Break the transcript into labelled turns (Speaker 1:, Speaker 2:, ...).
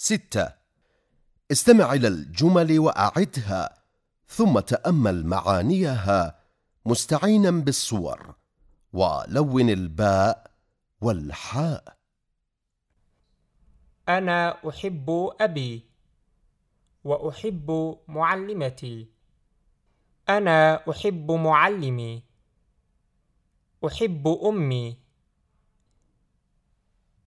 Speaker 1: ستة. استمع إلى الجمل وأعدها ثم تأمل معانيها مستعينا بالصور. ولون الباء والحاء.
Speaker 2: أنا أحب أبي وأحب معلمتي. أنا أحب معلمي. أحب أمي.